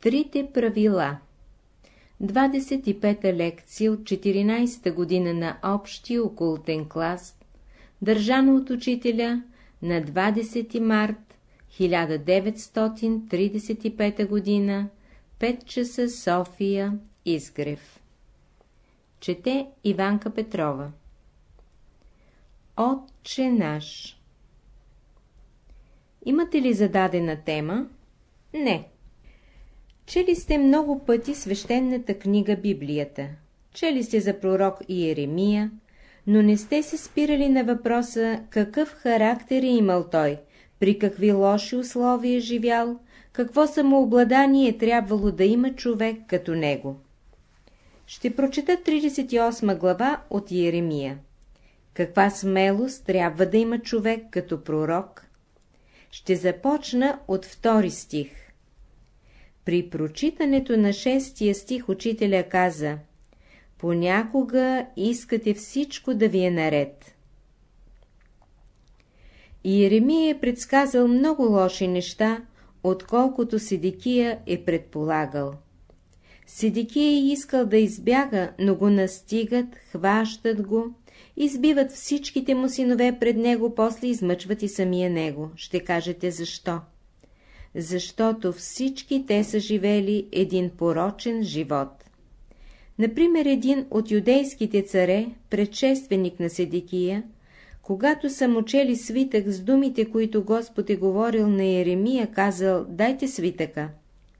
Трите правила 25-та лекция от 14-та година на общия окултен клас, държана от учителя на 20 март 1935 година, 5 часа София, Изгрев. Чете Иванка Петрова Отче наш Имате ли зададена тема? Не. Чели сте много пъти свещената книга Библията. Чели сте за пророк Иеремия, но не сте се спирали на въпроса какъв характер е имал той, при какви лоши условия е живял, какво самообладание е трябвало да има човек като него. Ще прочета 38 глава от Иеремия. Каква смелост трябва да има човек като пророк? Ще започна от втори стих. При прочитането на шестия стих учителя каза Понякога искате всичко да ви е наред. Иеремия е предсказал много лоши неща, отколкото Седикия е предполагал. Седикия е искал да избяга, но го настигат, хващат го, избиват всичките му синове пред него, после измъчват и самия него. Ще кажете защо? Защото всички те са живели един порочен живот. Например, един от юдейските царе, предшественик на Седикия, когато са му чели свитък с думите, които Господ е говорил на Еремия, казал, дайте свитъка.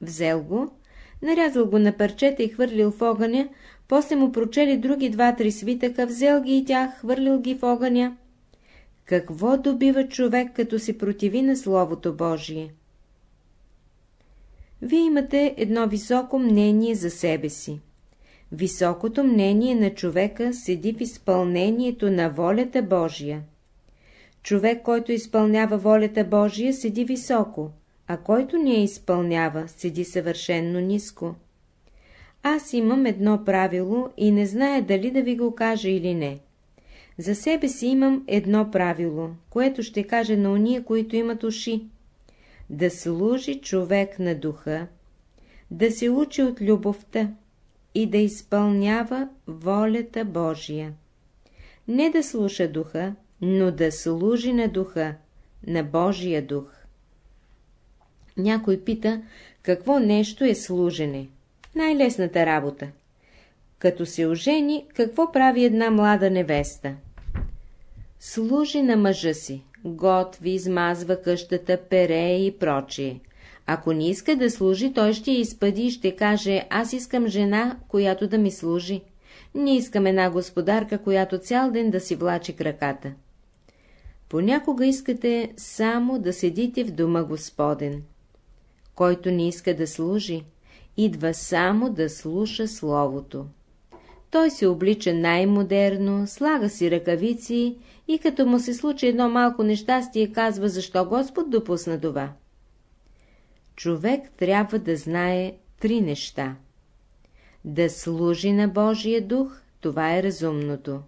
Взел го, нарязал го на парчета и хвърлил в огъня, после му прочели други два-три свитъка, взел ги и тях, хвърлил ги в огъня. Какво добива човек, като се противи на Словото Божие? Вие имате едно високо мнение за себе си. Високото мнение на човека седи в изпълнението на волята Божия. Човек, който изпълнява волята Божия, седи високо, а който не я изпълнява, седи съвършенно ниско. Аз имам едно правило и не зная дали да ви го кажа или не. За себе си имам едно правило, което ще каже на уния, които имат уши. Да служи човек на духа, да се учи от любовта, и да изпълнява волята Божия. Не да слуша духа, но да служи на духа, на Божия дух. Някой пита, какво нещо е служене? Най-лесната работа. Като се ожени, какво прави една млада невеста? Служи на мъжа си, готви, измазва къщата, пере и прочие. Ако не иска да служи, той ще изпъди и ще каже, аз искам жена, която да ми служи. Не искам една господарка, която цял ден да си влачи краката. Понякога искате само да седите в дома Господен. Който не иска да служи, идва само да слуша Словото. Той се облича най-модерно, слага си ръкавици и като му се случи едно малко нещастие, казва, защо Господ допусна това човек трябва да знае три неща. Да служи на Божия дух, това е разумното.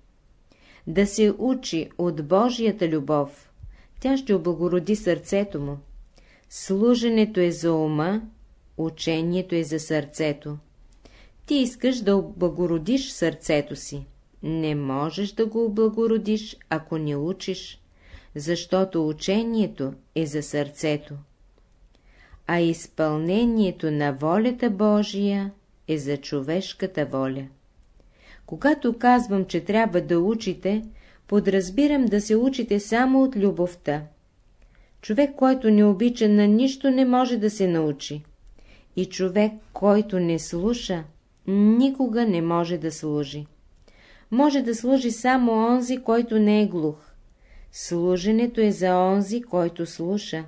Да се учи от Божията любов, тя ще облагороди сърцето му. Служенето е за ума, учението е за сърцето. Ти искаш да облагородиш сърцето си. Не можеш да го облагородиш, ако не учиш, защото учението е за сърцето а изпълнението на волята Божия е за човешката воля. Когато казвам, че трябва да учите, подразбирам да се учите само от любовта. Човек, който не обича на нищо, не може да се научи. И човек, който не слуша, никога не може да служи. Може да служи само онзи, който не е глух. Служенето е за онзи, който слуша.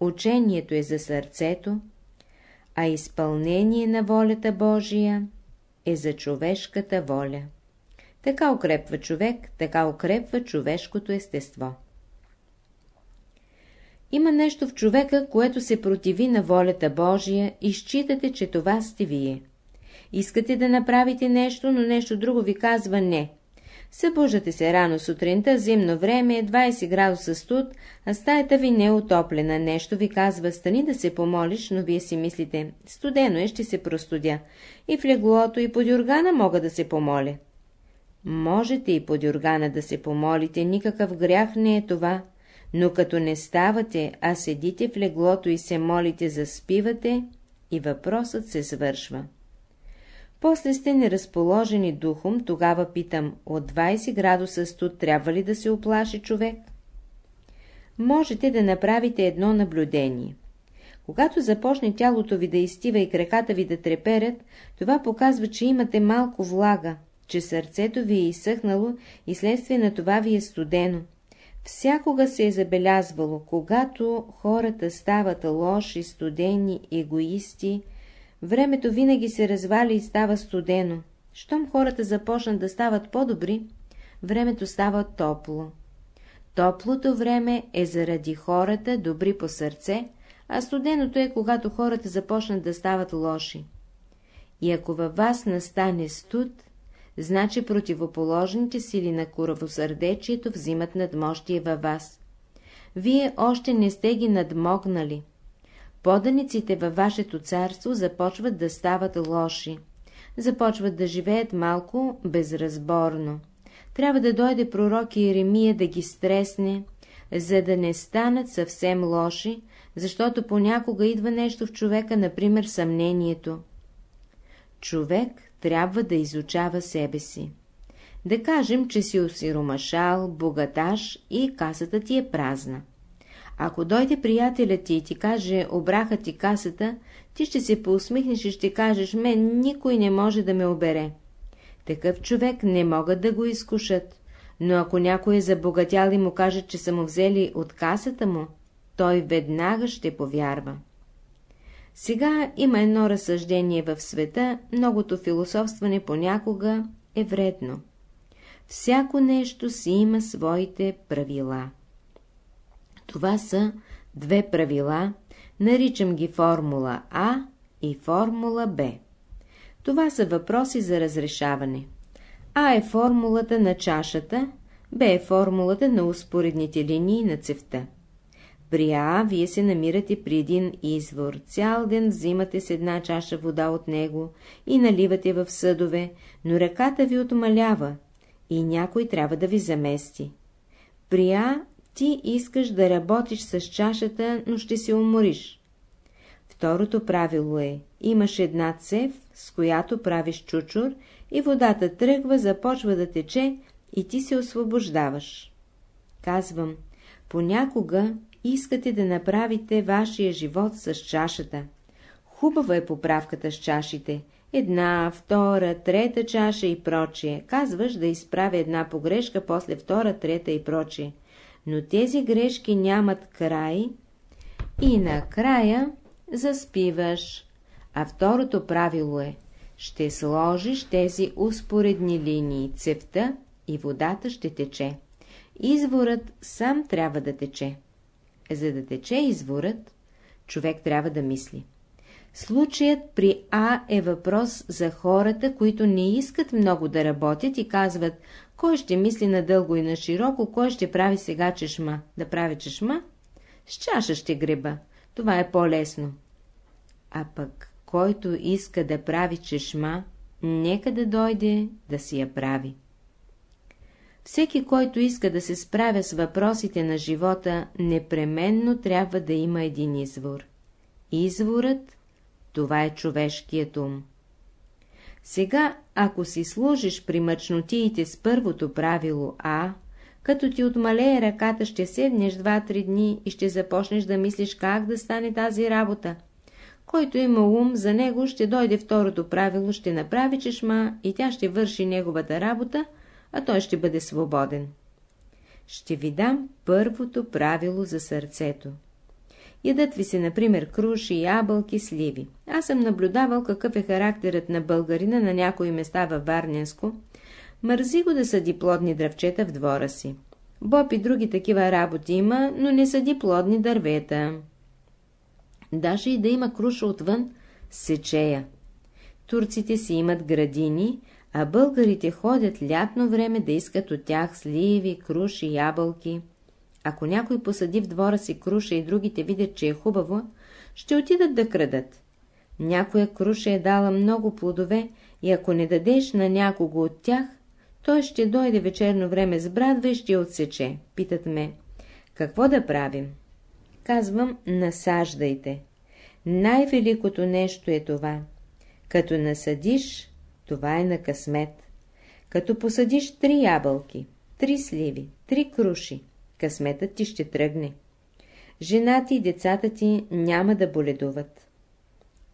Учението е за сърцето, а изпълнение на волята Божия е за човешката воля. Така укрепва човек, така укрепва човешкото естество. Има нещо в човека, което се противи на волята Божия и считате, че това сте вие. Искате да направите нещо, но нещо друго ви казва не. Събуждате се рано сутринта, зимно време, 20 градуса студ, а стаята ви не е отоплена. Нещо ви казва, стани да се помолиш, но вие си мислите, студено е, ще се простудя. И в леглото, и под юргана мога да се помоля. Можете и под юргана да се помолите, никакъв грях не е това, но като не ставате, а седите в леглото и се молите, заспивате, и въпросът се свършва. После сте неразположени духом, тогава питам, от 20 градуса студ трябва ли да се оплаши човек? Можете да направите едно наблюдение. Когато започне тялото ви да изтива и краката ви да треперят, това показва, че имате малко влага, че сърцето ви е изсъхнало и следствие на това ви е студено. Всякога се е забелязвало, когато хората стават лоши, студени, егоисти, времето винаги се развали и става студено. Щом хората започнат да стават по-добри, времето става топло. Топлото време е заради хората, добри по сърце, а студеното е, когато хората започнат да стават лоши. И ако във вас настане студ, значи противоположните сили на куравосърдечието взимат надмощие във вас. Вие още не сте ги надмогнали. Поданиците във вашето царство започват да стават лоши, започват да живеят малко безразборно. Трябва да дойде пророк Иеремия да ги стресне, за да не станат съвсем лоши, защото понякога идва нещо в човека, например съмнението. Човек трябва да изучава себе си. Да кажем, че си осиромашал, богаташ и касата ти е празна. Ако дойде приятелят ти и ти каже, обраха ти касата, ти ще се поусмихнеш и ще кажеш, мен никой не може да ме обере. Такъв човек не могат да го изкушат, но ако някой е забогатял и му каже, че са му взели от касата му, той веднага ще повярва. Сега има едно разсъждение в света, многото философстване понякога е вредно. Всяко нещо си има своите правила. Това са две правила, наричам ги формула А и формула Б. Това са въпроси за разрешаване. А е формулата на чашата, Б е формулата на успоредните линии на цевта. При А вие се намирате при един извор, цял ден взимате с една чаша вода от него и наливате в съдове, но ръката ви отмалява и някой трябва да ви замести. При А ти искаш да работиш с чашата, но ще се умориш. Второто правило е, имаш една цев, с която правиш чучур и водата тръгва, започва да тече и ти се освобождаваш. Казвам, понякога искате да направите вашия живот с чашата. Хубава е поправката с чашите. Една, втора, трета чаша и прочие. Казваш да изправя една погрешка, после втора, трета и прочие. Но тези грешки нямат край и накрая заспиваш. А второто правило е, ще сложиш тези успоредни линии, цевта и водата ще тече. Изворът сам трябва да тече. За да тече изворът, човек трябва да мисли. Случаят при А е въпрос за хората, които не искат много да работят и казват, кой ще мисли надълго и на широко, кой ще прави сега чешма. Да прави чешма? С чаша ще греба. Това е по-лесно. А пък, който иска да прави чешма, нека да дойде да си я прави. Всеки, който иска да се справя с въпросите на живота, непременно трябва да има един извор. Изворът – това е човешкият ум. Сега, ако си служиш при мъчнотиите с първото правило А, като ти отмалее ръката, ще седнеш два-три дни и ще започнеш да мислиш как да стане тази работа. Който има ум, за него ще дойде второто правило, ще направи чешма и тя ще върши неговата работа, а той ще бъде свободен. Ще ви дам първото правило за сърцето. Ядат ви се, например, круши, ябълки, сливи. Аз съм наблюдавал какъв е характерът на българина на някои места във Варненско. Мързи го да съди плодни дръвчета в двора си. Боб и други такива работи има, но не съди плодни дървета. Даже и да има круша отвън, сечея. Турците си имат градини, а българите ходят лятно време да искат от тях сливи, круши, ябълки. Ако някой посади в двора си круша и другите видят, че е хубаво, ще отидат да крадат. Някоя круша е дала много плодове и ако не дадеш на някого от тях, той ще дойде вечерно време с брадва и ще отсече. Питат ме, какво да правим? Казвам, насаждайте. Най-великото нещо е това. Като насадиш, това е на късмет. Като посадиш три ябълки, три сливи, три круши, късметът ти ще тръгне. Жената и децата ти няма да боледуват.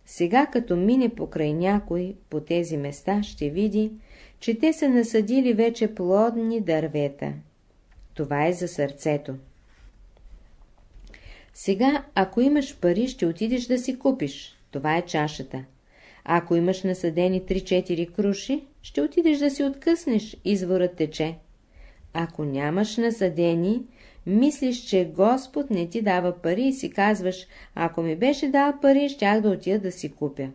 Сега, като мине покрай някой по тези места, ще види, че те са насадили вече плодни дървета. Това е за сърцето. Сега, ако имаш пари, ще отидеш да си купиш. Това е чашата. Ако имаш насадени 3-4 круши, ще отидеш да си откъснеш, изворът тече. Ако нямаш насадени, мислиш, че Господ не ти дава пари и си казваш, ако ми беше дал пари, щях да отида да си купя.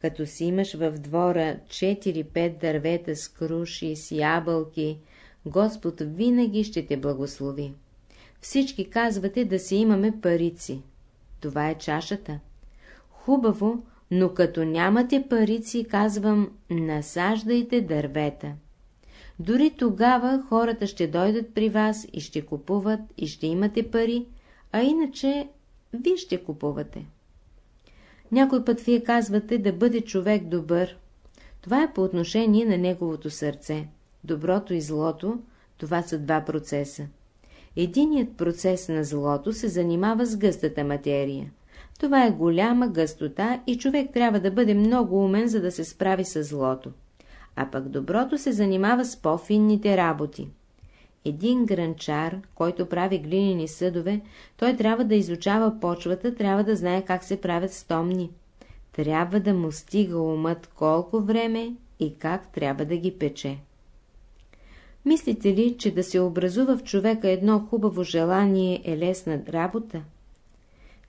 Като си имаш в двора 4-5 дървета с круши, с ябълки, Господ винаги ще те благослови. Всички казвате да си имаме парици. Това е чашата. Хубаво, но като нямате парици, казвам, насаждайте дървета. Дори тогава хората ще дойдат при вас и ще купуват и ще имате пари, а иначе вие ще купувате. Някой път вие казвате да бъде човек добър. Това е по отношение на неговото сърце. Доброто и злото, това са два процеса. Единият процес на злото се занимава с гъстата материя. Това е голяма гъстота и човек трябва да бъде много умен, за да се справи с злото. А пък доброто се занимава с по-финните работи. Един гранчар, който прави глинени съдове, той трябва да изучава почвата, трябва да знае как се правят стомни. Трябва да му стига умът колко време и как трябва да ги пече. Мислите ли, че да се образува в човека едно хубаво желание е лесна работа?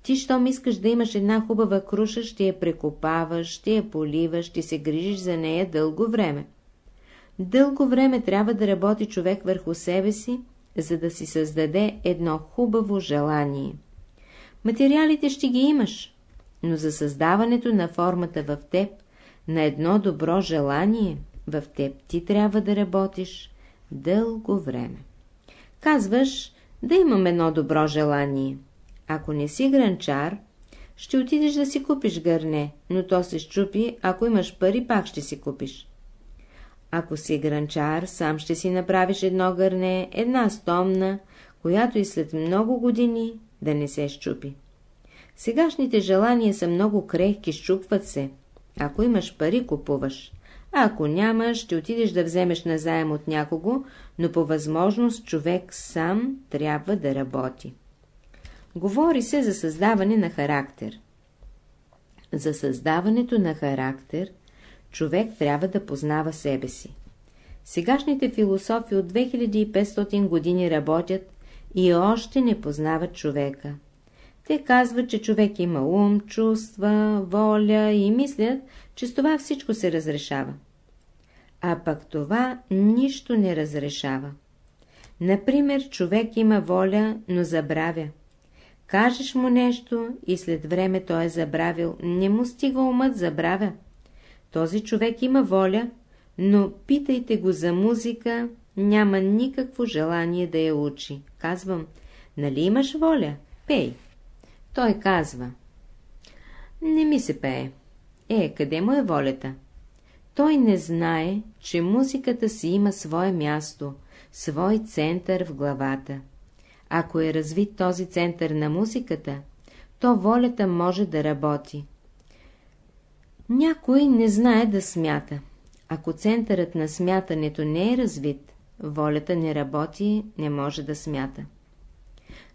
Ти, щом искаш да имаш една хубава круша, ще я прекопаваш, ще я поливаш, ще се грижиш за нея дълго време. Дълго време трябва да работи човек върху себе си, за да си създаде едно хубаво желание. Материалите ще ги имаш, но за създаването на формата в теб, на едно добро желание, в теб ти трябва да работиш дълго време. Казваш, да имам едно добро желание. Ако не си гранчар, ще отидеш да си купиш гърне, но то се щупи, ако имаш пари, пак ще си купиш. Ако си гранчар, сам ще си направиш едно гърне, една стомна, която и след много години да не се щупи. Сегашните желания са много крехки, щупват се. Ако имаш пари, купуваш. Ако нямаш, ще отидеш да вземеш назаем от някого, но по възможност човек сам трябва да работи. Говори се за създаване на характер. За създаването на характер човек трябва да познава себе си. Сегашните философи от 2500 години работят и още не познават човека. Те казват, че човек има ум, чувства, воля и мислят, че с това всичко се разрешава. А пък това нищо не разрешава. Например, човек има воля, но забравя. Кажеш му нещо и след време той е забравил, не му стига умът, забравя. Този човек има воля, но питайте го за музика, няма никакво желание да я учи. Казвам, нали имаш воля? Пей. Той казва, не ми се пее. Е, къде му е волята? Той не знае, че музиката си има свое място, свой център в главата. Ако е развит този център на музиката, то волята може да работи. Някой не знае да смята. Ако центърът на смятането не е развит, волята не работи, не може да смята.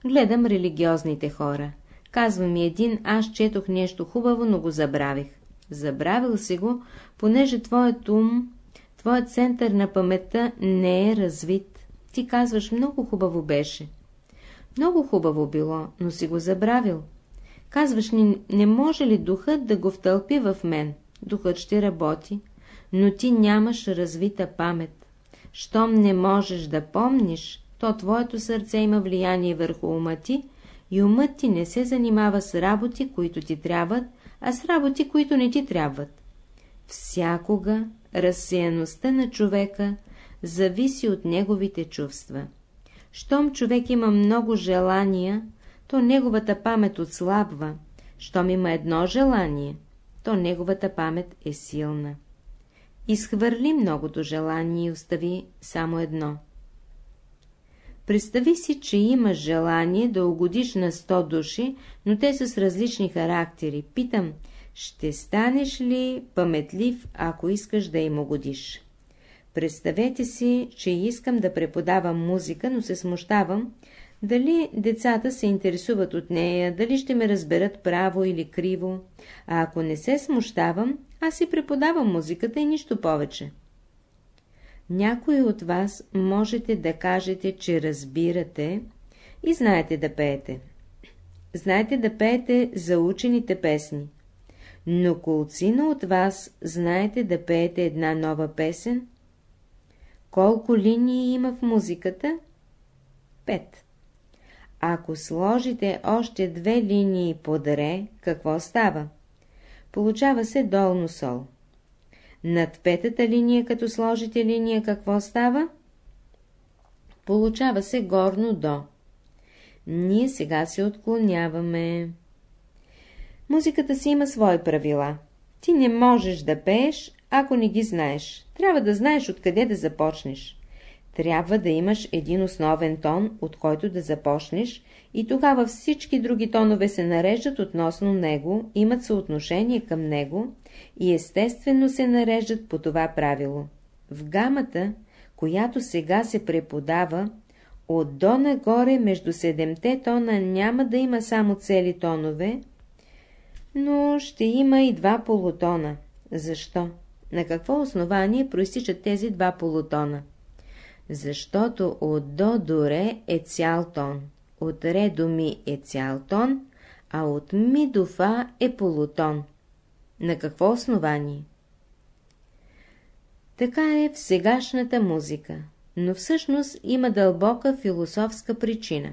Гледам религиозните хора. Казва ми един, аз четох нещо хубаво, но го забравих. Забравил си го, понеже твоят ум, твоят център на паметта не е развит. Ти казваш, много хубаво беше. Много хубаво било, но си го забравил. Казваш ни, не може ли духът да го втълпи в мен? Духът ще работи. но ти нямаш развита памет. Щом не можеш да помниш, то твоето сърце има влияние върху ума ти и умът ти не се занимава с работи, които ти трябват, а с работи, които не ти трябват. Всякога разсеяността на човека зависи от неговите чувства. Щом човек има много желания, то неговата памет отслабва. Щом има едно желание, то неговата памет е силна. Изхвърли многото желание и остави само едно. Представи си, че имаш желание да угодиш на 100 души, но те са с различни характери. Питам, ще станеш ли паметлив, ако искаш да им угодиш? Представете си, че искам да преподавам музика, но се смущавам, дали децата се интересуват от нея, дали ще ме разберат право или криво. А ако не се смущавам, аз си преподавам музиката и нищо повече. Някои от вас можете да кажете, че разбирате и знаете да пеете. Знаете да пеете за учените песни. Но колцина от вас знаете да пеете една нова песен? Колко линии има в музиката? Пет. Ако сложите още две линии под ре, какво става? Получава се долно сол. Над петата линия, като сложите линия, какво става? Получава се горно до. Ние сега се отклоняваме. Музиката си има свои правила. Ти не можеш да пееш, ако не ги знаеш. Трябва да знаеш откъде да започнеш. Трябва да имаш един основен тон, от който да започнеш, и тогава всички други тонове се нареждат относно него, имат съотношение към него и естествено се нареждат по това правило. В гамата, която сега се преподава, от до нагоре между седемте тона няма да има само цели тонове, но ще има и два полутона. Защо? На какво основание проистичат тези два полутона? Защото от до до ре е цял тон, от ре до ми е цял тон, а от ми до фа е полутон. На какво основание? Така е в сегашната музика, но всъщност има дълбока философска причина.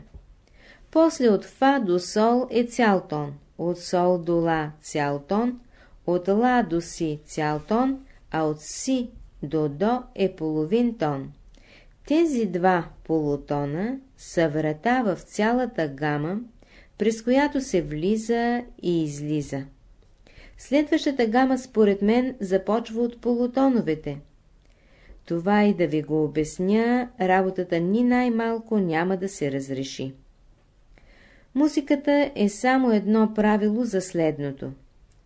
После от фа до сол е цял тон, от сол до ла цял тон, от ла до си цял тон, а от си до до е половин тон. Тези два полутона са врата в цялата гама, през която се влиза и излиза. Следващата гама, според мен, започва от полутоновете. Това и да ви го обясня, работата ни най-малко няма да се разреши. Музиката е само едно правило за следното.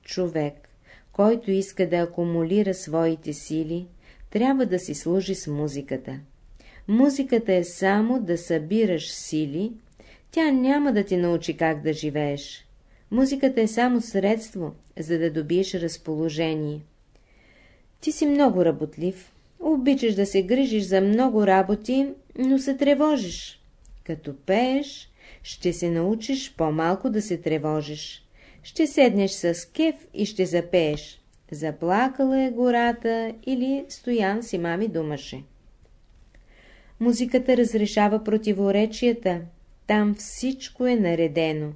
Човек, който иска да акумулира своите сили, трябва да си служи с музиката. Музиката е само да събираш сили, тя няма да ти научи как да живееш. Музиката е само средство, за да добиеш разположение. Ти си много работлив, обичаш да се грижиш за много работи, но се тревожиш. Като пееш, ще се научиш по-малко да се тревожиш. Ще седнеш с кеф и ще запееш. Заплакала е гората или стоян си мами думаше. Музиката разрешава противоречията, там всичко е наредено.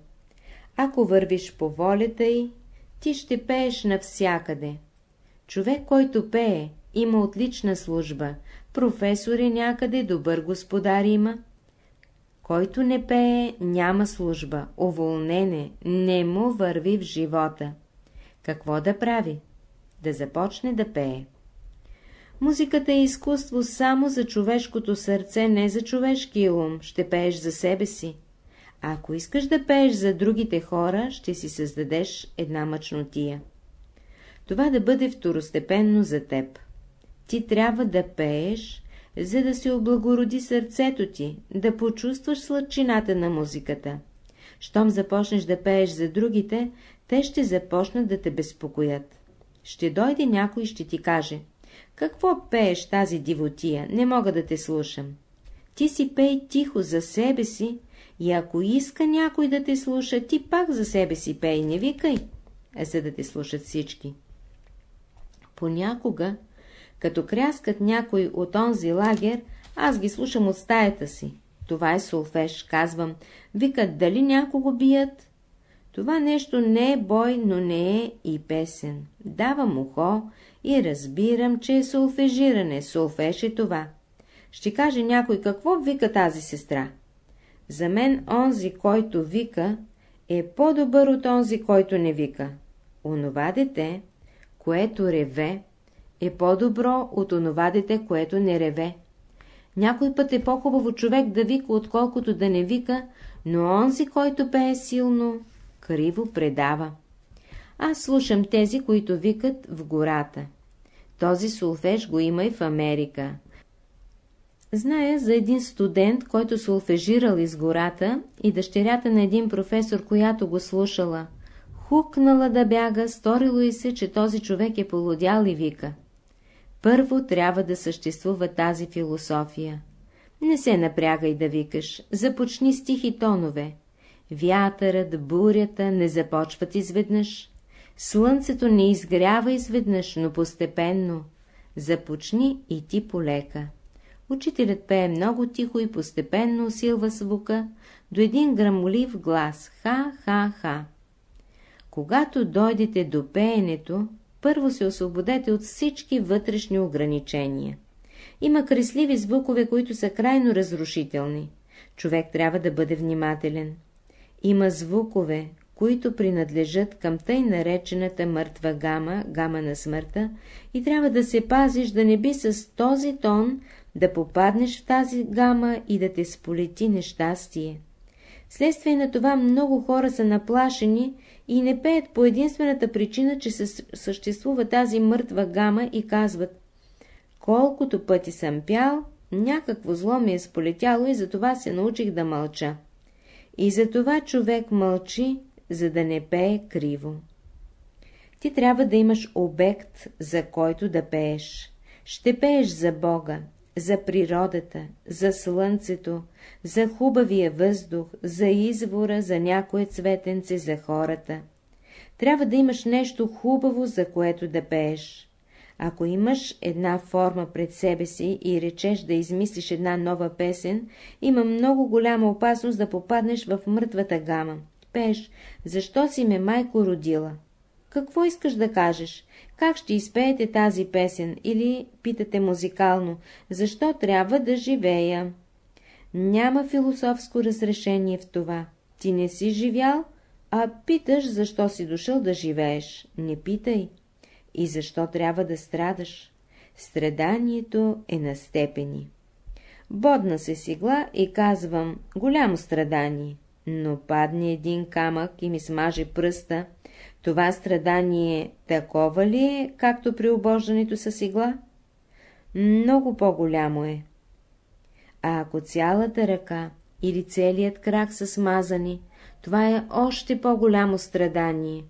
Ако вървиш по волята й, ти ще пееш навсякъде. Човек, който пее, има отлична служба, професор е някъде, добър господар има. Който не пее, няма служба, уволнене, не му върви в живота. Какво да прави? Да започне да пее. Музиката е изкуство само за човешкото сърце, не за човешкия ум, ще пееш за себе си. Ако искаш да пееш за другите хора, ще си създадеш една мъчнотия. Това да бъде второстепенно за теб. Ти трябва да пееш, за да се облагороди сърцето ти, да почувстваш сладчината на музиката. Щом започнеш да пееш за другите, те ще започнат да те безпокоят. Ще дойде някой и ще ти каже, какво пееш тази дивотия, не мога да те слушам. Ти си пей тихо за себе си и ако иска някой да те слуша, ти пак за себе си пей, не викай, за да те слушат всички. Понякога Като кряскат някой от онзи лагер, аз ги слушам от стаята си. Това е солфеж, казвам. Викат, дали някого бият? Това нещо не е бой, но не е и песен. Давам ухо и разбирам, че е солфежиране. Солфеж е това. Ще каже някой, какво вика тази сестра? За мен онзи, който вика, е по-добър от онзи, който не вика. Онова дете, което реве, е по-добро от онова дете, което не реве. Някой път е по-хубаво човек да вика, отколкото да не вика, но онзи, който пее силно, криво предава. Аз слушам тези, които викат в гората. Този сулфеж го има и в Америка. Зная за един студент, който сулфежирал из гората и дъщерята на един професор, която го слушала. Хукнала да бяга, сторило и се, че този човек е полудял и вика. Първо трябва да съществува тази философия. Не се напрягай да викаш, започни с тихи тонове. Вятърът, бурята не започват изведнъж. Слънцето не изгрява изведнъж, но постепенно. Започни и ти полека. Учителят пее много тихо и постепенно усилва звука до един грамолив глас «ха-ха-ха». Когато дойдете до пеенето, първо се освободете от всички вътрешни ограничения. Има кресливи звукове, които са крайно разрушителни. Човек трябва да бъде внимателен. Има звукове, които принадлежат към тъй наречената мъртва гама, гама на смъртта, и трябва да се пазиш да не би с този тон да попаднеш в тази гама и да те сполети нещастие. Следствие на това много хора са наплашени и не пеят по единствената причина, че съществува тази мъртва гама и казват Колкото пъти съм пял, някакво зло ми е сполетяло и затова се научих да мълча. И затова човек мълчи, за да не пее криво. Ти трябва да имаш обект, за който да пееш. Ще пееш за Бога, за природата, за слънцето, за хубавия въздух, за извора, за някое цветенце, за хората. Трябва да имаш нещо хубаво, за което да пееш. Ако имаш една форма пред себе си и речеш да измислиш една нова песен, има много голяма опасност да попаднеш в мъртвата гама. Пееш, защо си ме майко родила? Какво искаш да кажеш? Как ще изпеете тази песен? Или питате музикално, защо трябва да живея? Няма философско разрешение в това. Ти не си живял, а питаш, защо си дошъл да живееш. Не питай. И защо трябва да страдаш? Страданието е на степени. Бодна се сигла и казвам, голямо страдание, но падне един камък и ми смаже пръста, това страдание такова ли е, както при обождането с игла? Много по-голямо е. А ако цялата ръка или целият крак са смазани, това е още по-голямо страдание.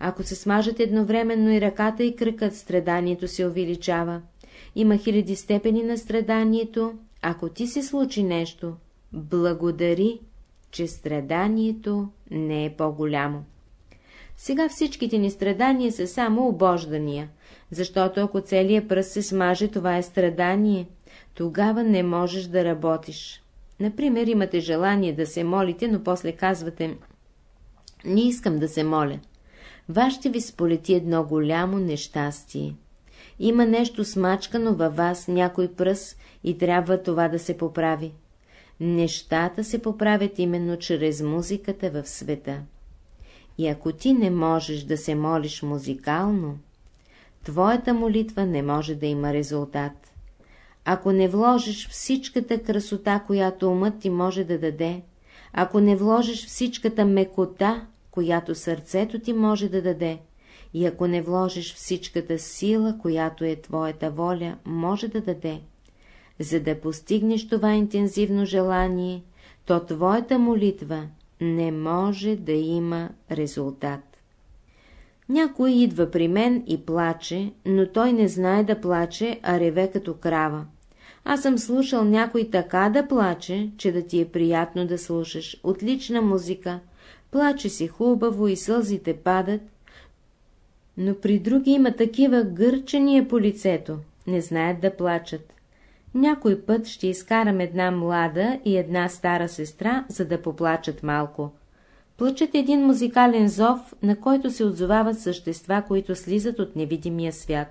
Ако се смажат едновременно и ръката и кръкът, страданието се увеличава. Има хиляди степени на страданието. Ако ти се случи нещо, благодари, че страданието не е по-голямо. Сега всичките ни страдания са само обождания, защото ако целият пръст се смаже, това е страдание, тогава не можеш да работиш. Например, имате желание да се молите, но после казвате «Не искам да се моля». Вас ще ви сполети едно голямо нещастие. Има нещо смачкано във вас, някой пръс, и трябва това да се поправи. Нещата се поправят именно чрез музиката в света. И ако ти не можеш да се молиш музикално, твоята молитва не може да има резултат. Ако не вложиш всичката красота, която умът ти може да даде, ако не вложиш всичката мекота, която сърцето ти може да даде, и ако не вложиш всичката сила, която е твоята воля, може да даде, за да постигнеш това интензивно желание, то твоята молитва не може да има резултат. Някой идва при мен и плаче, но той не знае да плаче, а реве като крава. Аз съм слушал някой така да плаче, че да ти е приятно да слушаш. Отлична музика. Плаче си хубаво и сълзите падат, но при други има такива гърчения по лицето. не знаят да плачат. Някой път ще изкарам една млада и една стара сестра, за да поплачат малко. Плачат един музикален зов, на който се отзовават същества, които слизат от невидимия свят.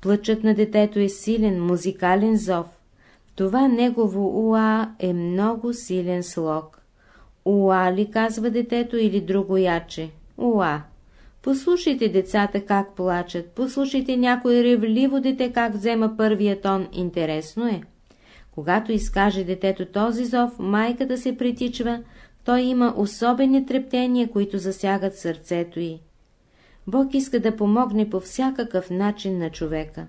Плачът на детето е силен, музикален зов. Това негово уа е много силен слог. Уа ли казва детето или друго яче? Уа. Послушайте децата как плачат, послушайте някой ревливо дете как взема първия тон, интересно е. Когато изкаже детето този зов, майката се притичва, той има особени трептения, които засягат сърцето й. Бог иска да помогне по всякакъв начин на човека.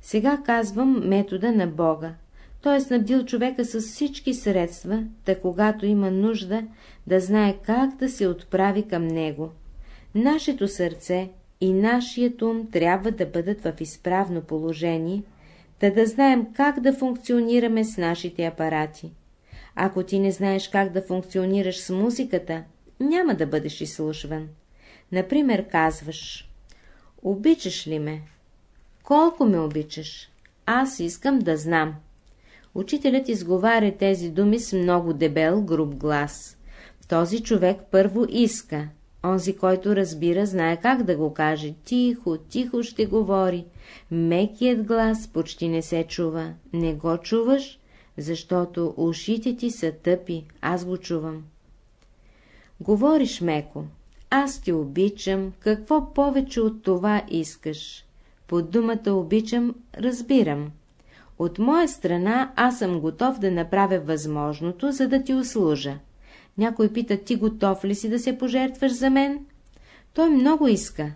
Сега казвам метода на Бога. Той е снабдил човека с всички средства, да когато има нужда, да знае как да се отправи към него. Нашето сърце и нашият ум трябва да бъдат в изправно положение, да да знаем как да функционираме с нашите апарати. Ако ти не знаеш как да функционираш с музиката, няма да бъдеш изслушван. Например, казваш Обичаш ли ме? Колко ме обичаш? Аз искам да знам. Учителят изговаря тези думи с много дебел, груб глас. Този човек първо иска. Онзи, който разбира, знае как да го каже. Тихо, тихо ще говори. Мекият глас почти не се чува. Не го чуваш, защото ушите ти са тъпи. Аз го чувам. Говориш меко. Аз те обичам. Какво повече от това искаш? Под думата обичам разбирам. От моя страна аз съм готов да направя възможното, за да ти услужа. Някой пита, ти готов ли си да се пожертваш за мен? Той много иска.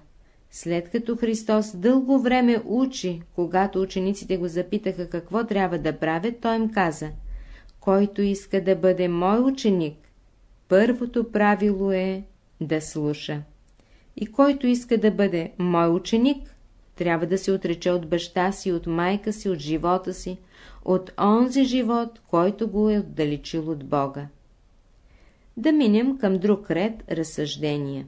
След като Христос дълго време учи, когато учениците го запитаха какво трябва да правят, той им каза, който иска да бъде мой ученик, първото правило е да слуша. И който иска да бъде мой ученик, трябва да се отрече от баща си, от майка си, от живота си, от онзи живот, който го е отдалечил от Бога. Да минем към друг ред разсъждения.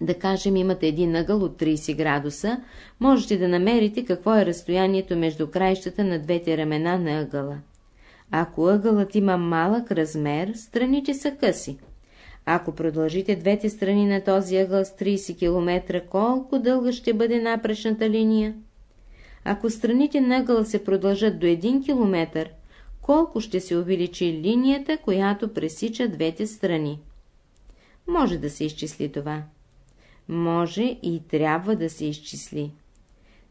Да кажем, имате един ъгъл от 30 градуса, можете да намерите какво е разстоянието между краищата на двете ramена на ъгъла. Ако ъгълът има малък размер, страните са къси. Ако продължите двете страни на този ъгъл с 30 км, колко дълга ще бъде напречната линия? Ако страните на ъгъла се продължат до 1 км, колко ще се увеличи линията, която пресича двете страни? Може да се изчисли това. Може и трябва да се изчисли.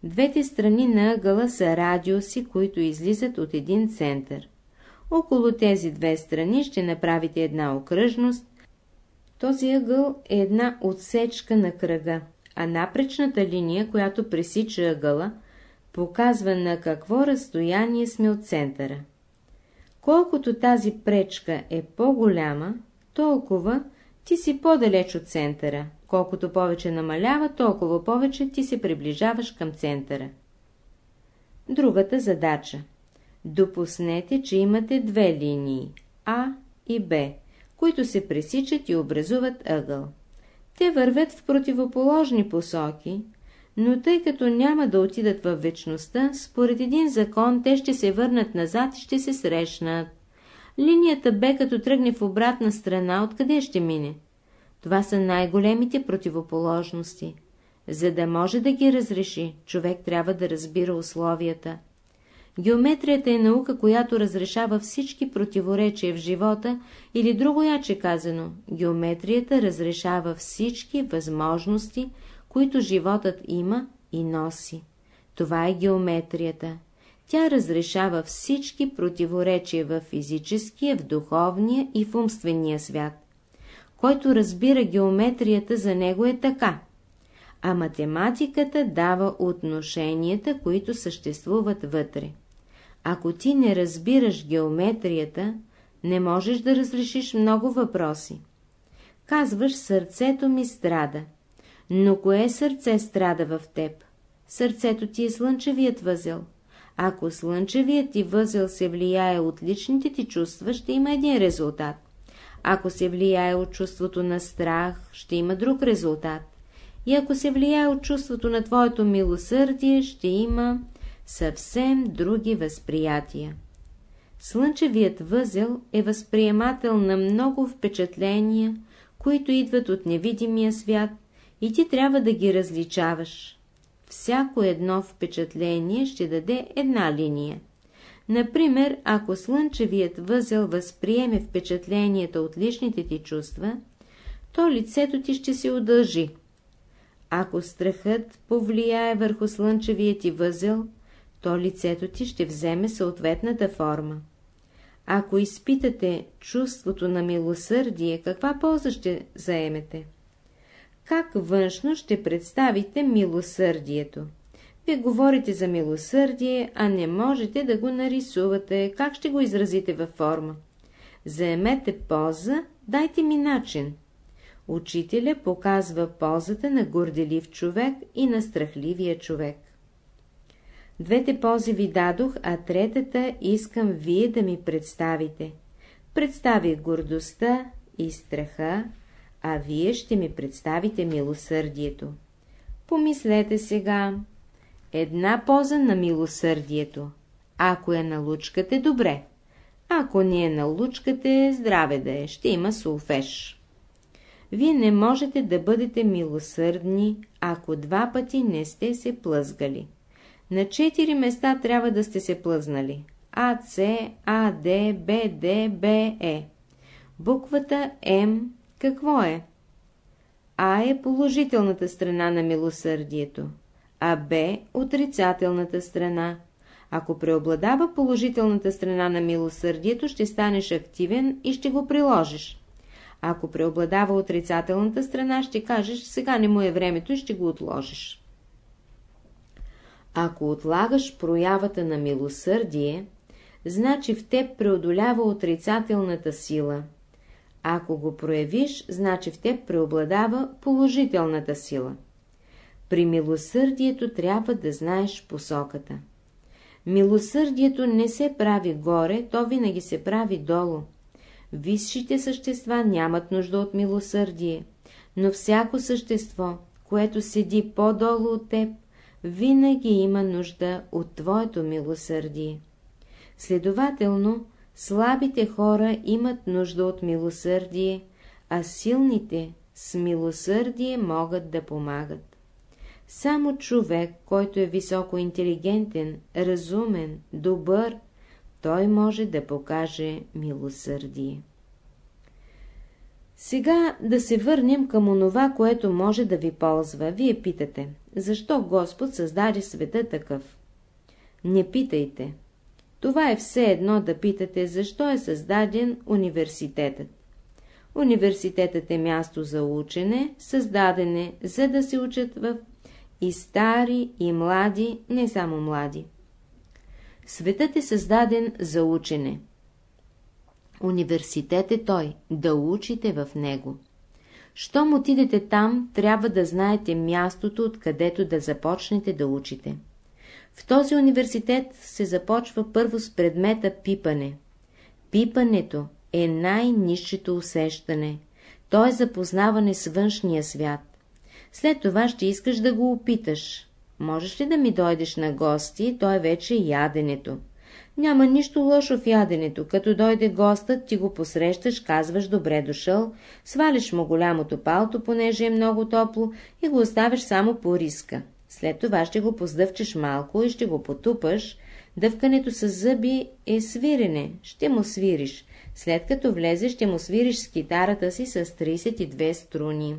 Двете страни на ъгъла са радиуси, които излизат от един център. Около тези две страни ще направите една окръжност, този ъгъл е една отсечка на кръга, а напречната линия, която пресича ъгъла, показва на какво разстояние сме от центъра. Колкото тази пречка е по-голяма, толкова ти си по-далеч от центъра. Колкото повече намалява, толкова повече ти се приближаваш към центъра. Другата задача. Допуснете, че имате две линии А и Б които се пресичат и образуват ъгъл. Те вървят в противоположни посоки, но тъй като няма да отидат в вечността, според един закон те ще се върнат назад и ще се срещнат. Линията Б, като тръгне в обратна страна, откъде ще мине? Това са най-големите противоположности. За да може да ги разреши, човек трябва да разбира условията. Геометрията е наука, която разрешава всички противоречия в живота или друго яче казано, геометрията разрешава всички възможности, които животът има и носи. Това е геометрията. Тя разрешава всички противоречия в физическия, в духовния и в умствения свят. Който разбира геометрията, за него е така. А математиката дава отношенията, които съществуват вътре. Ако ти не разбираш геометрията, не можеш да разрешиш много въпроси. Казваш, сърцето ми страда. Но кое сърце страда в теб? Сърцето ти е слънчевият възел. Ако слънчевият ти възел се влияе от личните ти чувства, ще има един резултат. Ако се влияе от чувството на страх, ще има друг резултат. и ако се влияе от чувството на твоето милосърдие, ще има съвсем други възприятия. Слънчевият възел е възприемател на много впечатления, които идват от невидимия свят и ти трябва да ги различаваш. Всяко едно впечатление ще даде една линия. Например, ако слънчевият възел възприеме впечатленията от личните ти чувства, то лицето ти ще се удължи. Ако страхът повлияе върху слънчевия ти възел, то лицето ти ще вземе съответната форма. Ако изпитате чувството на милосърдие, каква полза ще заемете? Как външно ще представите милосърдието? Вие говорите за милосърдие, а не можете да го нарисувате. Как ще го изразите във форма? Заемете поза, дайте ми начин. Учителя показва позата на горделив човек и на страхливия човек. Двете пози ви дадох, а третата искам вие да ми представите. Представих гордостта и страха, а вие ще ми представите милосърдието. Помислете сега. Една поза на милосърдието. Ако я налучкате, добре. Ако не я налучкате, здраве да е, ще има сулфеш. Вие не можете да бъдете милосърдни, ако два пъти не сте се плъзгали. На четири места трябва да сте се плъзнали. А, С, А, Д, Б, Д, Б, Е. Буквата М какво е? А е положителната страна на милосърдието, а Б – отрицателната страна. Ако преобладава положителната страна на милосърдието, ще станеш активен и ще го приложиш. Ако преобладава отрицателната страна, ще кажеш, сега не му е времето и ще го отложиш. Ако отлагаш проявата на милосърдие, значи в теб преодолява отрицателната сила. Ако го проявиш, значи в теб преобладава положителната сила. При милосърдието трябва да знаеш посоката. Милосърдието не се прави горе, то винаги се прави долу. Висшите същества нямат нужда от милосърдие, но всяко същество, което седи по-долу от теб, винаги има нужда от твоето милосърдие. Следователно, слабите хора имат нужда от милосърдие, а силните с милосърдие могат да помагат. Само човек, който е високо интелигентен, разумен, добър, той може да покаже милосърдие. Сега да се върнем към онова, което може да ви ползва. Вие питате, защо Господ създаде света такъв? Не питайте. Това е все едно да питате, защо е създаден университетът. Университетът е място за учене, създадене, за да се учат в и стари, и млади, не само млади. Светът е създаден за учене. Университет е той, да учите в него. Щом отидете там, трябва да знаете мястото, откъдето да започнете да учите. В този университет се започва първо с предмета пипане. Пипането е най-низшето усещане. То е запознаване с външния свят. След това ще искаш да го опиташ. Можеш ли да ми дойдеш на гости, то е вече яденето. Няма нищо лошо в яденето. Като дойде гостът, ти го посрещаш, казваш добре дошъл, свалиш му голямото палто, понеже е много топло, и го оставяш само по риска. След това ще го поздъвчеш малко и ще го потупаш. Дъвкането с зъби е свирене, ще му свириш. След като влезеш, ще му свириш с китарата си с 32 струни.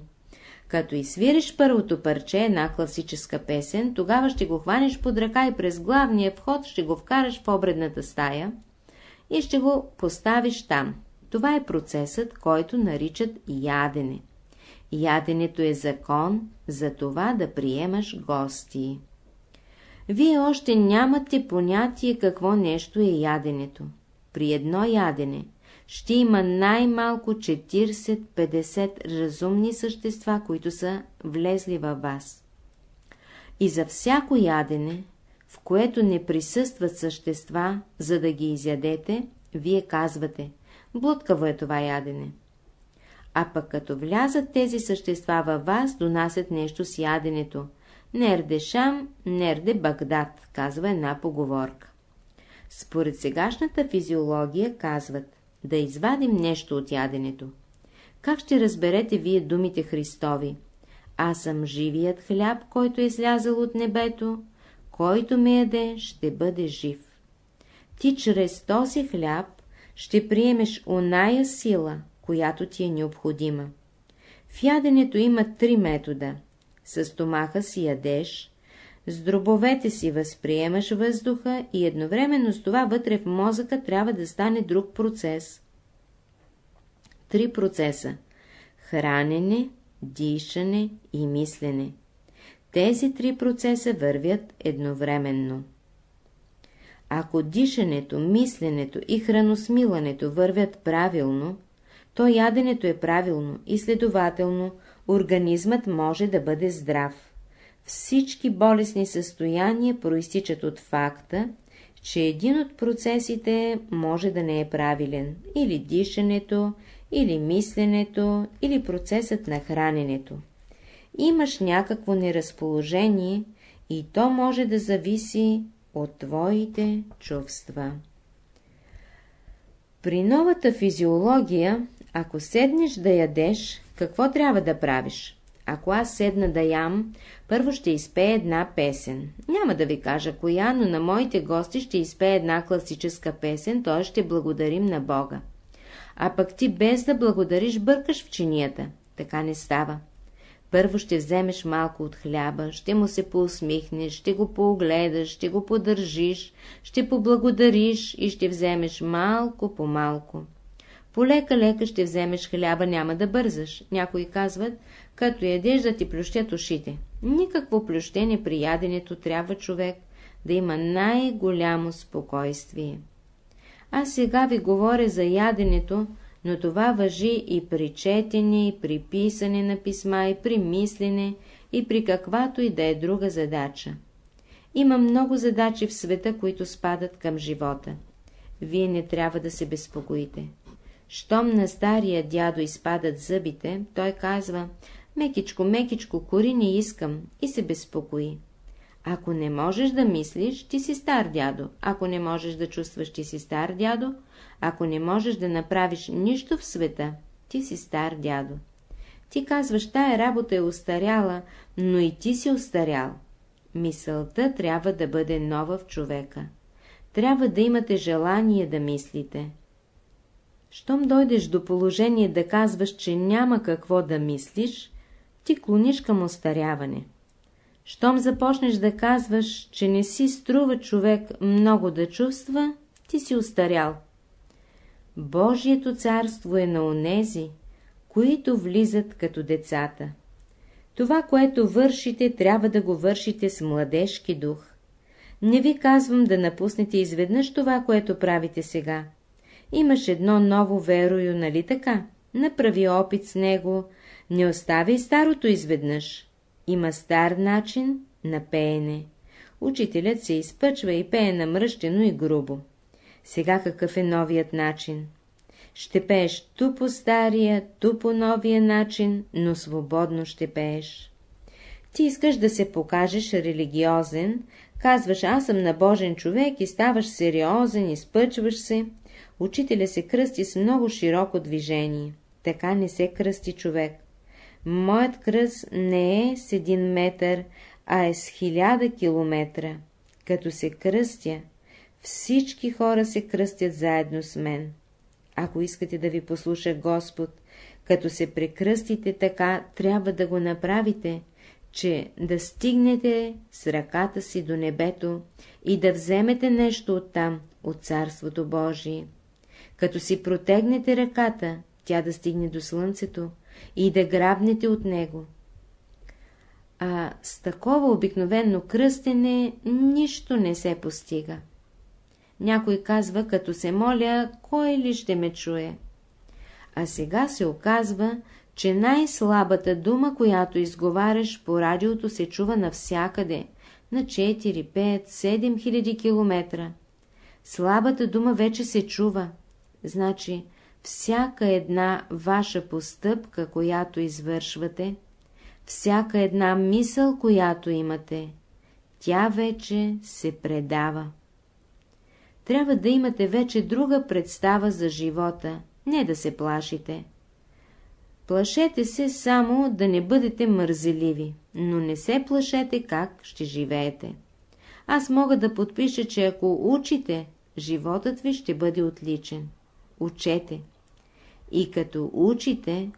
Като изсвириш първото парче, една класическа песен, тогава ще го хванеш под ръка и през главния вход ще го вкараш в обредната стая и ще го поставиш там. Това е процесът, който наричат ядене. Яденето е закон за това да приемаш гости. Вие още нямате понятие какво нещо е яденето. При едно ядене ще има най-малко 40-50 разумни същества, които са влезли във вас. И за всяко ядене, в което не присъстват същества, за да ги изядете, вие казвате, блудкаво е това ядене. А пък като влязат тези същества във вас, донасят нещо с яденето. Нерде Шам, нерде Багдад, казва една поговорка. Според сегашната физиология казват да извадим нещо от яденето. Как ще разберете вие думите Христови? Аз съм живият хляб, който е слязал от небето, който ме яде, ще бъде жив. Ти чрез този хляб ще приемеш оная сила, която ти е необходима. В яденето има три метода. С стомаха си ядеш, с дробовете си възприемаш въздуха и едновременно с това вътре в мозъка трябва да стане друг процес. Три процеса – хранене, дишане и мислене. Тези три процеса вървят едновременно. Ако дишането, мисленето и храносмилането вървят правилно, то яденето е правилно и следователно организмът може да бъде здрав. Всички болесни състояния проистичат от факта, че един от процесите може да не е правилен, или дишането, или мисленето, или процесът на храненето. Имаш някакво неразположение и то може да зависи от твоите чувства. При новата физиология, ако седнеш да ядеш, какво трябва да правиш? Ако аз седна да ям, първо ще изпее една песен. Няма да ви кажа коя, но на моите гости ще изпее една класическа песен, т.е. ще благодарим на Бога. А пък ти без да благодариш бъркаш в чинията. Така не става. Първо ще вземеш малко от хляба, ще му се поусмихнеш, ще го поогледаш, ще го подържиш, ще поблагодариш и ще вземеш малко по малко. Полека-лека ще вземеш хляба, няма да бързаш. Някои казват, като ядеш да ти плющят ушите. Никакво плющене при яденето трябва човек да има най-голямо спокойствие. Аз сега ви говоря за яденето, но това въжи и при четене, и при писане на писма, и при мислене, и при каквато и да е друга задача. Има много задачи в света, които спадат към живота. Вие не трябва да се безпокоите. Щом на стария дядо изпадат зъбите, той казва, мекичко, мекичко, кори не искам и се безпокои. Ако не можеш да мислиш, ти си стар дядо. Ако не можеш да чувстваш, ти си стар дядо. Ако не можеш да направиш нищо в света, ти си стар дядо. Ти казваш, тая работа е устаряла, но и ти си устарял. Мисълта трябва да бъде нова в човека. Трябва да имате желание да мислите. Щом дойдеш до положение да казваш, че няма какво да мислиш, ти клониш към остаряване. Щом започнеш да казваш, че не си струва човек много да чувства, ти си устарял. Божието царство е на онези, които влизат като децата. Това, което вършите, трябва да го вършите с младежки дух. Не ви казвам да напуснете изведнъж това, което правите сега. Имаш едно ново верою, нали така? Направи опит с него, не остави старото изведнъж. Има стар начин на пеене. Учителят се изпъчва и пее намръщено и грубо. Сега какъв е новият начин? Ще пееш ту по стария, ту по новия начин, но свободно ще пееш. Ти искаш да се покажеш религиозен, казваш аз съм набожен човек и ставаш сериозен, изпъчваш се. Учителя се кръсти с много широко движение. Така не се кръсти човек. Моят кръст не е с един метър, а е с хиляда километра. Като се кръстя, всички хора се кръстят заедно с мен. Ако искате да ви послуша Господ, като се прекръстите така, трябва да го направите, че да стигнете с ръката си до небето и да вземете нещо оттам, от Царството Божие. Като си протегнете ръката, тя да стигне до слънцето и да грабнете от него. А с такова обикновено кръстене нищо не се постига. Някой казва, като се моля, кой ли ще ме чуе? А сега се оказва, че най-слабата дума, която изговаряш по радиото, се чува навсякъде, на 4, 5, 7 хиляди километра. Слабата дума вече се чува. Значи, всяка една ваша постъпка, която извършвате, всяка една мисъл, която имате, тя вече се предава. Трябва да имате вече друга представа за живота, не да се плашите. Плашете се само да не бъдете мързеливи, но не се плашете как ще живеете. Аз мога да подпиша, че ако учите, животът ви ще бъде отличен. Учете. И като учите,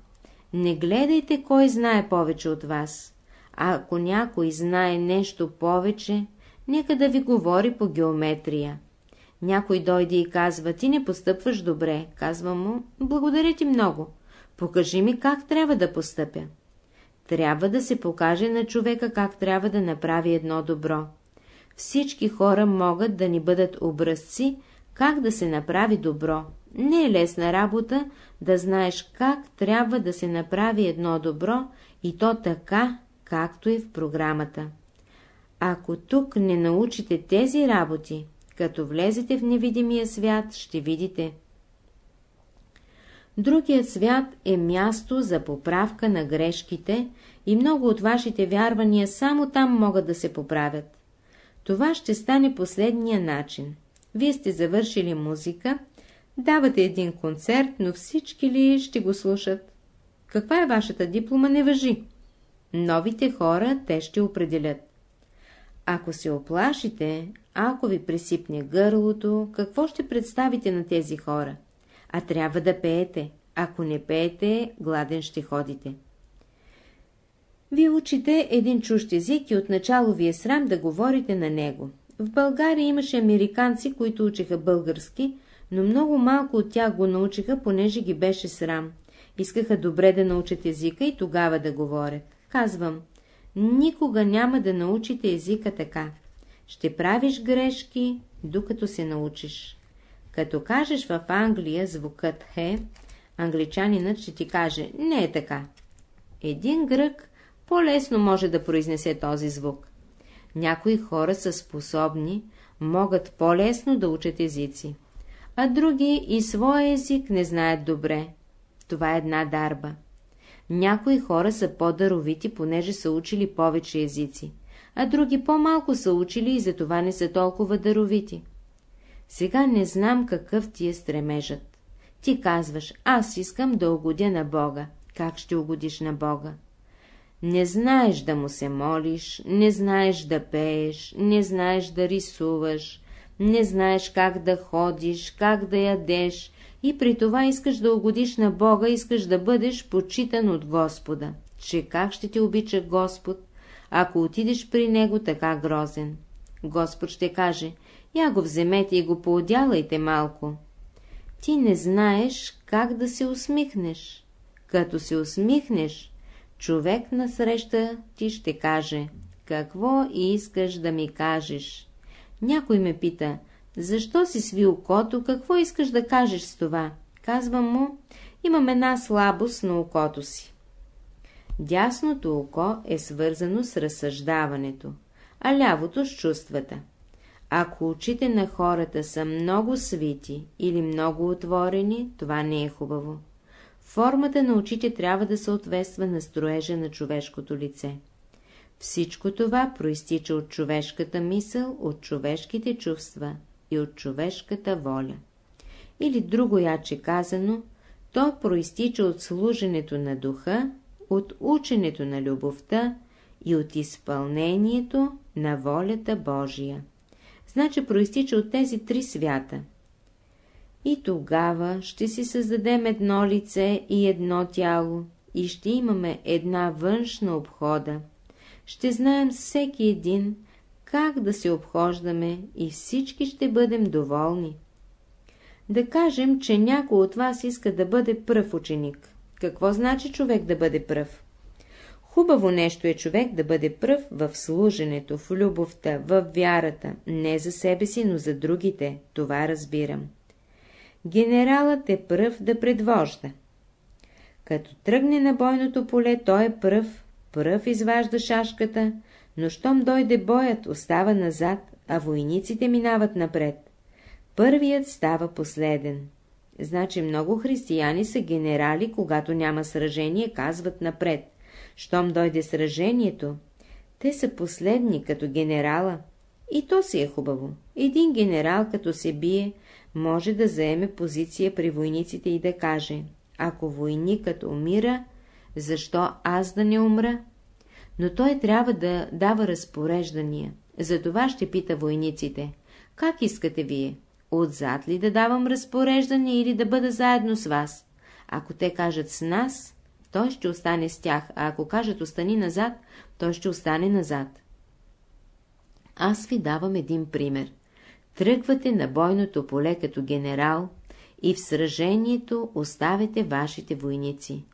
не гледайте кой знае повече от вас. А ако някой знае нещо повече, нека да ви говори по геометрия. Някой дойде и казва, ти не постъпваш добре. Казва му, благодаря ти много. Покажи ми как трябва да постъпя. Трябва да се покаже на човека как трябва да направи едно добро. Всички хора могат да ни бъдат образци, как да се направи добро. Не е лесна работа да знаеш как трябва да се направи едно добро и то така, както е в програмата. Ако тук не научите тези работи, като влезете в невидимия свят, ще видите. Другият свят е място за поправка на грешките и много от вашите вярвания само там могат да се поправят. Това ще стане последния начин. Вие сте завършили музика, давате един концерт, но всички ли ще го слушат? Каква е вашата диплома, не въжи. Новите хора те ще определят. Ако се оплашите, ако ви присипне гърлото, какво ще представите на тези хора? А трябва да пеете. Ако не пеете, гладен ще ходите. Вие учите един чужд език и отначало ви е срам да говорите на него. В България имаше американци, които учеха български, но много малко от тях го научиха, понеже ги беше срам. Искаха добре да научат езика и тогава да говорят. Казвам, никога няма да научите езика така. Ще правиш грешки, докато се научиш. Като кажеш в Англия звукът Хе, англичанинът ще ти каже, не е така. Един грък по-лесно може да произнесе този звук. Някои хора са способни, могат по-лесно да учат езици, а други и своя език не знаят добре. Това е една дарба. Някои хора са по-даровити, понеже са учили повече езици, а други по-малко са учили и затова не са толкова даровити. Сега не знам какъв ти е стремежът. Ти казваш, аз искам да угодя на Бога. Как ще угодиш на Бога? Не знаеш да му се молиш, не знаеш да пееш, не знаеш да рисуваш, не знаеш как да ходиш, как да ядеш, и при това искаш да угодиш на Бога, искаш да бъдеш почитан от Господа. Че как ще те обича Господ, ако отидеш при Него така грозен? Господ ще каже, я го вземете и го поодялайте малко. Ти не знаеш как да се усмихнеш. Като се усмихнеш, човек насреща ти ще каже, какво искаш да ми кажеш. Някой ме пита, защо си сви окото, какво искаш да кажеш с това? Казвам му, имам една слабост на окото си. Дясното око е свързано с разсъждаването, а лявото с чувствата. Ако очите на хората са много свити или много отворени, това не е хубаво. Формата на очите трябва да съответства на строежа на човешкото лице. Всичко това проистича от човешката мисъл, от човешките чувства и от човешката воля. Или друго яче казано, то проистича от служенето на духа, от ученето на любовта и от изпълнението на волята Божия. Значи проистича от тези три свята. И тогава ще си създадем едно лице и едно тяло, и ще имаме една външна обхода. Ще знаем всеки един, как да се обхождаме и всички ще бъдем доволни. Да кажем, че някой от вас иска да бъде пръв ученик. Какво значи човек да бъде пръв? Хубаво нещо е човек да бъде пръв в служенето, в любовта, в вярата, не за себе си, но за другите, това разбирам. Генералът е пръв да предвожда. Като тръгне на бойното поле, той е пръв, пръв изважда шашката, но щом дойде боят, остава назад, а войниците минават напред. Първият става последен. Значи много християни са генерали, когато няма сражение, казват напред. Щом дойде сражението, те са последни като генерала. И то си е хубаво. Един генерал, като се бие, може да заеме позиция при войниците и да каже, ако войникът умира, защо аз да не умра? Но той трябва да дава разпореждания. Затова ще пита войниците. Как искате вие? Отзад ли да давам разпореждане или да бъда заедно с вас? Ако те кажат с нас, той ще остане с тях, а ако кажат остани назад, той ще остане назад. Аз ви давам един пример. Тръгвате на бойното поле като генерал и в сражението оставяте вашите войници.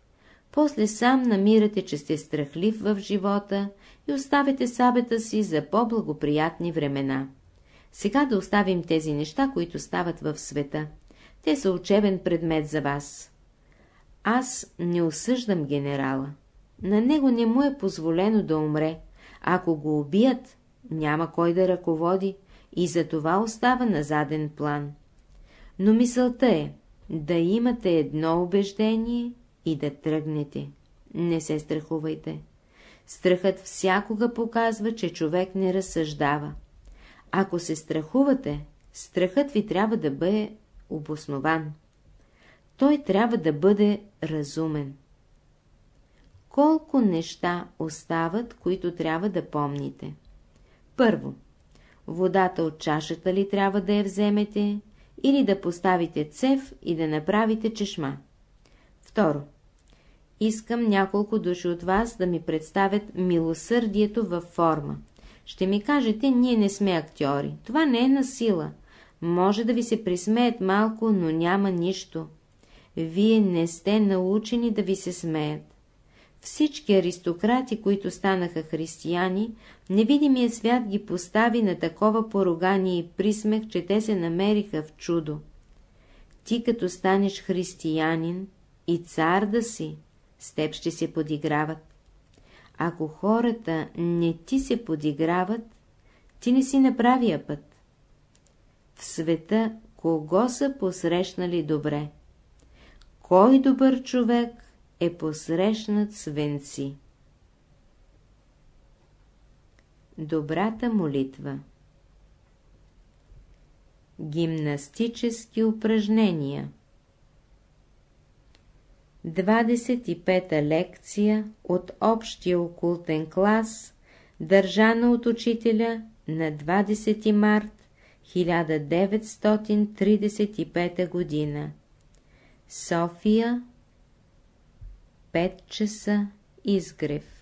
После сам намирате, че сте страхлив в живота и оставяте сабета си за по-благоприятни времена. Сега да оставим тези неща, които стават в света. Те са учебен предмет за вас. Аз не осъждам генерала. На него не му е позволено да умре. Ако го убият, няма кой да ръководи и за това остава на заден план. Но мисълта е да имате едно убеждение и да тръгнете. Не се страхувайте. Страхът всякога показва, че човек не разсъждава. Ако се страхувате, страхът ви трябва да бъде обоснован. Той трябва да бъде разумен. Колко неща остават, които трябва да помните? Първо, водата от чашата ли трябва да я вземете, или да поставите цев и да направите чешма? Второ, искам няколко души от вас да ми представят милосърдието във форма. Ще ми кажете, ние не сме актьори. Това не е на сила. Може да ви се присмеят малко, но няма нищо. Вие не сте научени да ви се смеят. Всички аристократи, които станаха християни, невидимия свят ги постави на такова поругание и присмех, че те се намериха в чудо. Ти като станеш християнин и цар да си, с теб ще се подиграват. Ако хората не ти се подиграват, ти не си направия път. В света кого са посрещнали добре? Кой добър човек е посрещнат с венци? Добрата молитва Гимнастически упражнения 25-та лекция от общия окултен клас, държана от учителя на 20 март 1935 година. София 5 часа изгрев